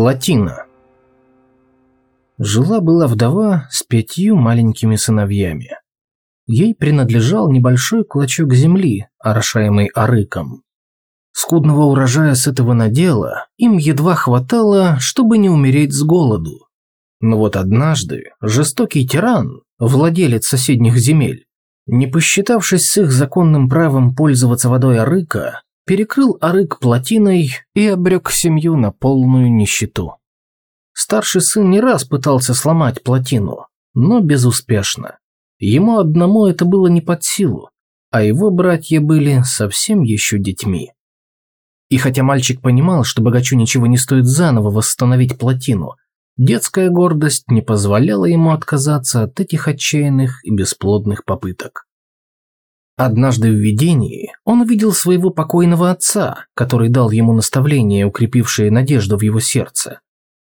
Плотина. Жила-была вдова с пятью маленькими сыновьями. Ей принадлежал небольшой клочок земли, орошаемый арыком. Скудного урожая с этого надела им едва хватало, чтобы не умереть с голоду. Но вот однажды жестокий тиран, владелец соседних земель, не посчитавшись с их законным правом пользоваться водой арыка, перекрыл арык плотиной и обрек семью на полную нищету. Старший сын не раз пытался сломать плотину, но безуспешно. Ему одному это было не под силу, а его братья были совсем еще детьми. И хотя мальчик понимал, что богачу ничего не стоит заново восстановить плотину, детская гордость не позволяла ему отказаться от этих отчаянных и бесплодных попыток. Однажды в видении он увидел своего покойного отца, который дал ему наставление, укрепившее надежду в его сердце.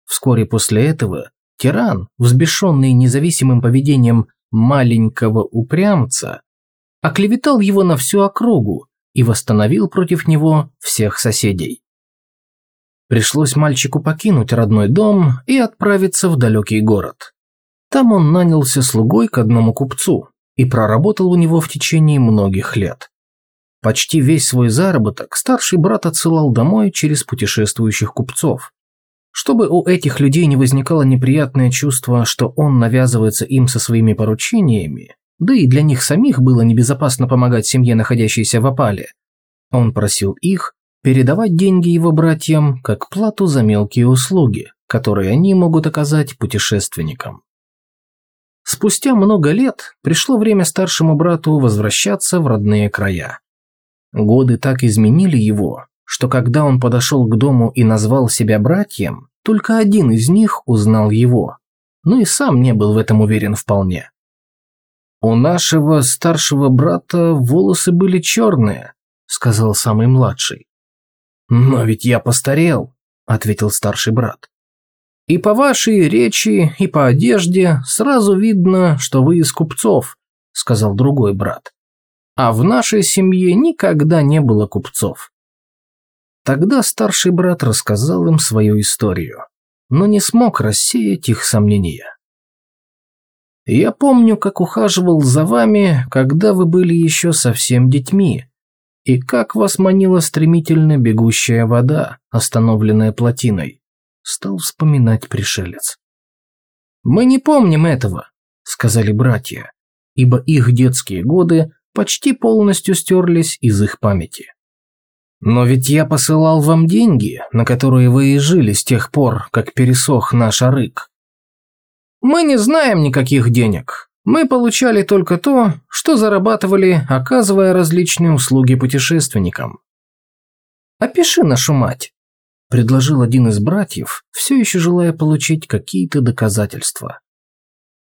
Вскоре после этого тиран, взбешенный независимым поведением маленького упрямца, оклеветал его на всю округу и восстановил против него всех соседей. Пришлось мальчику покинуть родной дом и отправиться в далекий город. Там он нанялся слугой к одному купцу и проработал у него в течение многих лет. Почти весь свой заработок старший брат отсылал домой через путешествующих купцов. Чтобы у этих людей не возникало неприятное чувство, что он навязывается им со своими поручениями, да и для них самих было небезопасно помогать семье, находящейся в опале. Он просил их передавать деньги его братьям как плату за мелкие услуги, которые они могут оказать путешественникам. Спустя много лет пришло время старшему брату возвращаться в родные края. Годы так изменили его, что когда он подошел к дому и назвал себя братьям, только один из них узнал его, но и сам не был в этом уверен вполне. «У нашего старшего брата волосы были черные», — сказал самый младший. «Но ведь я постарел», — ответил старший брат. «И по вашей речи, и по одежде сразу видно, что вы из купцов», — сказал другой брат. «А в нашей семье никогда не было купцов». Тогда старший брат рассказал им свою историю, но не смог рассеять их сомнения. Я помню, как ухаживал за вами, когда вы были еще совсем детьми, и как вас манила стремительно бегущая вода, остановленная плотиной. Стал вспоминать пришелец. «Мы не помним этого», — сказали братья, ибо их детские годы почти полностью стерлись из их памяти. «Но ведь я посылал вам деньги, на которые вы и жили с тех пор, как пересох наш арык», мы не знаем никаких денег. Мы получали только то, что зарабатывали, оказывая различные услуги путешественникам. «Опиши нашу мать», – предложил один из братьев, все еще желая получить какие-то доказательства.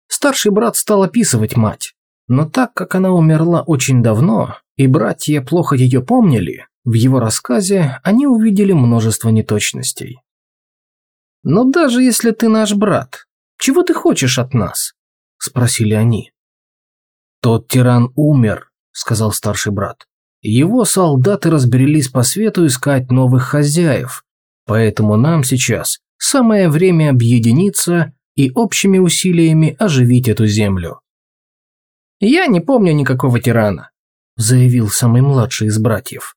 Старший брат стал описывать мать, но так как она умерла очень давно, и братья плохо ее помнили, в его рассказе они увидели множество неточностей. «Но даже если ты наш брат, чего ты хочешь от нас?» – спросили они. «Тот тиран умер», – сказал старший брат. «Его солдаты разберелись по свету искать новых хозяев, поэтому нам сейчас самое время объединиться и общими усилиями оживить эту землю». «Я не помню никакого тирана», – заявил самый младший из братьев.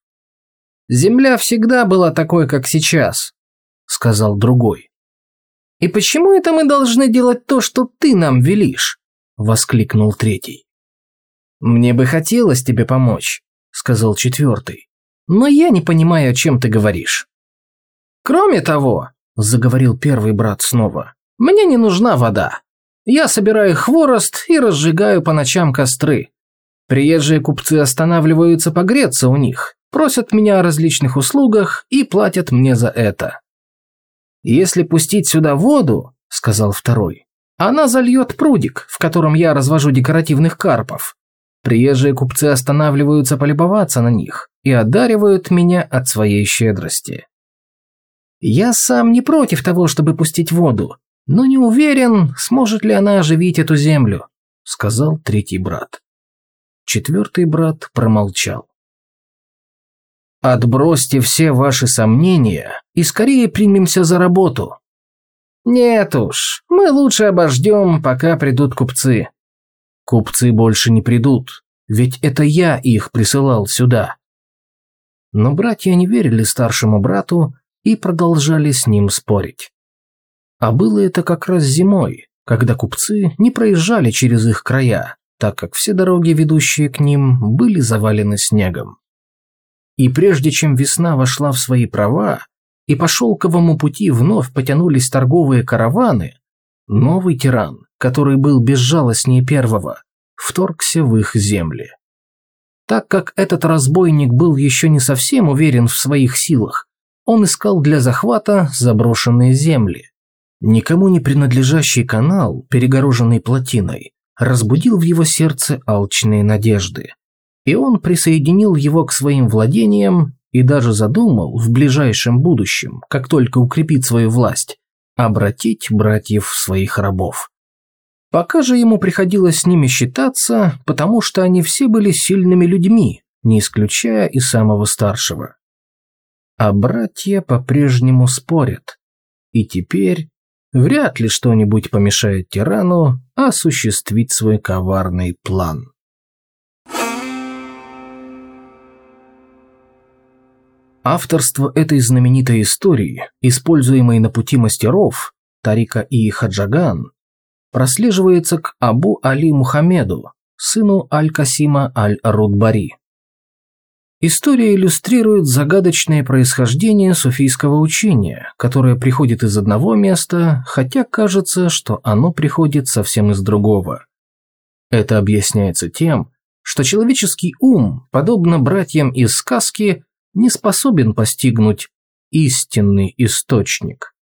«Земля всегда была такой, как сейчас», – сказал другой. «И почему это мы должны делать то, что ты нам велишь?» – воскликнул третий. «Мне бы хотелось тебе помочь», – сказал четвертый. «Но я не понимаю, о чем ты говоришь». «Кроме того», – заговорил первый брат снова, – «мне не нужна вода. Я собираю хворост и разжигаю по ночам костры. Приезжие купцы останавливаются погреться у них, просят меня о различных услугах и платят мне за это. «Если пустить сюда воду, — сказал второй, — она зальет прудик, в котором я развожу декоративных карпов. Приезжие купцы останавливаются полюбоваться на них и одаривают меня от своей щедрости. Я сам не против того, чтобы пустить воду, но не уверен, сможет ли она оживить эту землю», — сказал третий брат. Четвертый брат промолчал. Отбросьте все ваши сомнения и скорее примемся за работу, Нет уж, мы лучше обождем, пока придут купцы. Купцы больше не придут, ведь это я их присылал сюда. Но братья не верили старшему брату и продолжали с ним спорить. А было это как раз зимой, когда купцы не проезжали через их края, так как все дороги, ведущие к ним, были завалены снегом. И прежде чем весна вошла в свои права, и по шелковому пути вновь потянулись торговые караваны, новый тиран, который был безжалостнее первого, вторгся в их земли. Так как этот разбойник был еще не совсем уверен в своих силах, он искал для захвата заброшенные земли. Никому не принадлежащий канал, перегороженный плотиной, разбудил в его сердце алчные надежды. И он присоединил его к своим владениям и даже задумал в ближайшем будущем, как только укрепит свою власть, обратить братьев своих рабов. Пока же ему приходилось с ними считаться, потому что они все были сильными людьми, не исключая и самого старшего. А братья по-прежнему спорят. И теперь вряд ли что-нибудь помешает тирану осуществить свой коварный план. Авторство этой знаменитой истории, используемой на пути мастеров, Тарика и Хаджаган, прослеживается к Абу Али Мухаммеду, сыну Аль-Касима Аль-Рудбари. История иллюстрирует загадочное происхождение суфийского учения, которое приходит из одного места, хотя кажется, что оно приходит совсем из другого. Это объясняется тем, что человеческий ум, подобно братьям из сказки, не способен постигнуть истинный источник.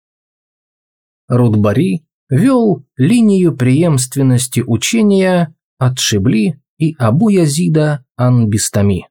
Рудбари вел линию преемственности учения от Шибли и Абу Язида Ан-Бистами.